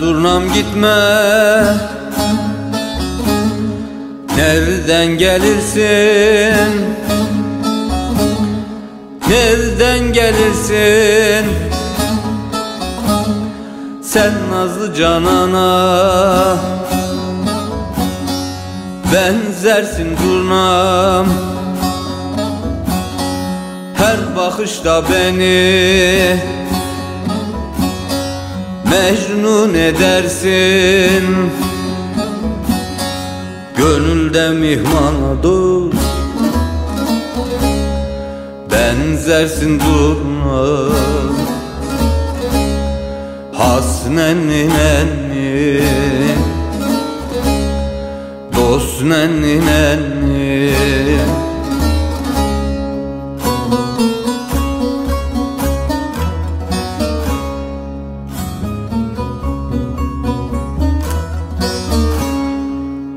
Durnam gitme. Nereden gelirsin? Nereden gelirsin? Sen nazlı canana Benzersin durnam. Her bakışta beni Mecnun edersin. Gönülde mihmana dur Benzersin durma. Hasnenni nenni Dost nenni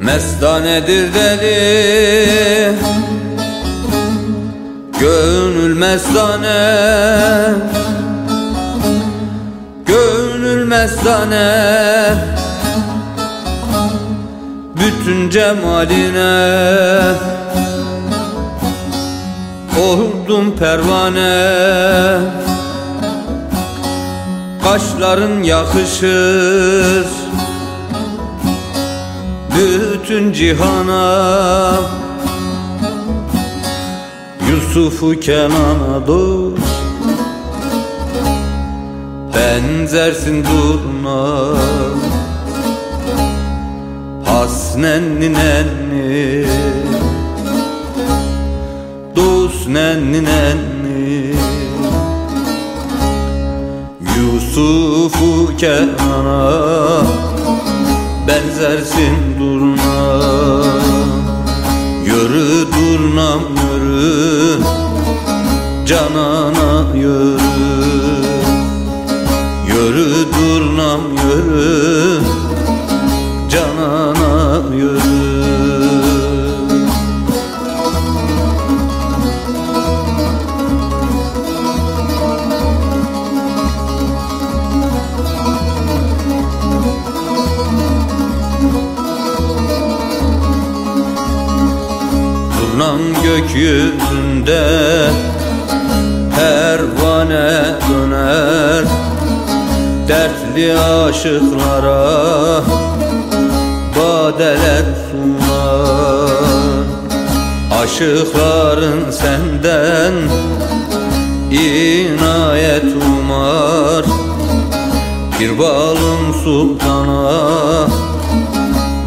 Mestanedir deli. Gönül mestane. Gönül mestane. Bütün cemaline. Oldum pervane. Kaşların yakışır bütün cihana. Yusuf'u Kenan'a dur Benzersin durma. Hasnenni nenni Dost nenni nenni Yusuf'u Kenan'a benzersin durna Yürü durnam yürü Canana yürü. Yürü durnam yürü gökyüzünde pervane döner Dertli aşıklara badeler sunar. Aşıkların senden inayet umar. Bir balım sultana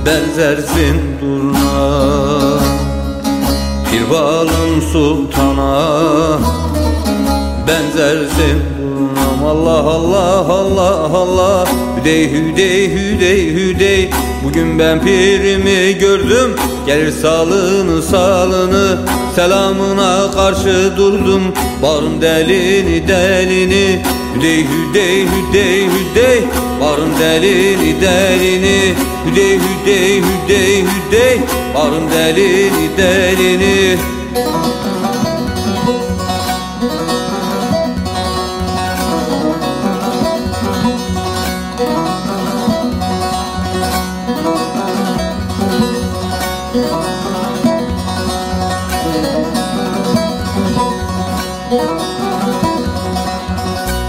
benzersin durna bir balım sultana benzersin Allah Allah Allah Allah. Hüdey hüdey hüdey hüdey. Bugün ben pirimi gördüm. Gelir salını salını Selamına karşı durdum. Bağrım delini delini Hüdey hüdey hüdey hüdey Bağrım delini delini. Hüdey hüdey hüdey hüdey Bağrım delini delini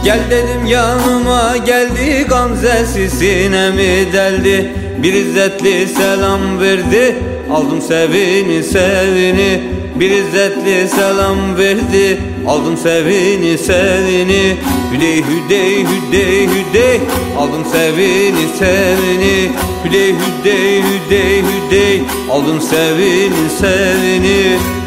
Gel dedim yanıma geldi Gamzesi sinemi deldi. Bir izzetli selam verdi Aldım sevini sevini. Bir izzetli selam verdi Aldım sevini sevini. Hüdey hüdey hüdey hüdey Aldım sevini sevini. Hüdey hüdey hüdey hüdey Aldım sevini sevini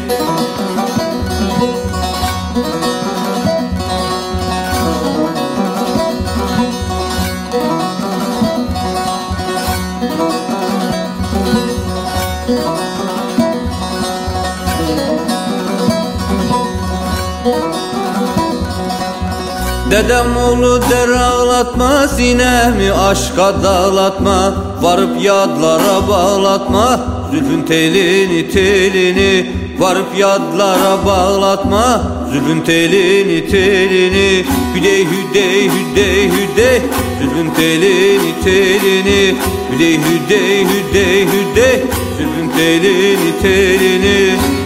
Dedem oğlu der ağlatma Sinemi aşka dağlatma. Varıp yadlara bağlatma Zülfün telini telini. Varıp yadlara bağlatma Zülfün telini telini. Hüdey hüdey hüdey hüdey Zülfün telini telini. Hüdey hüdey hüdey hüdey Zülfün telini telini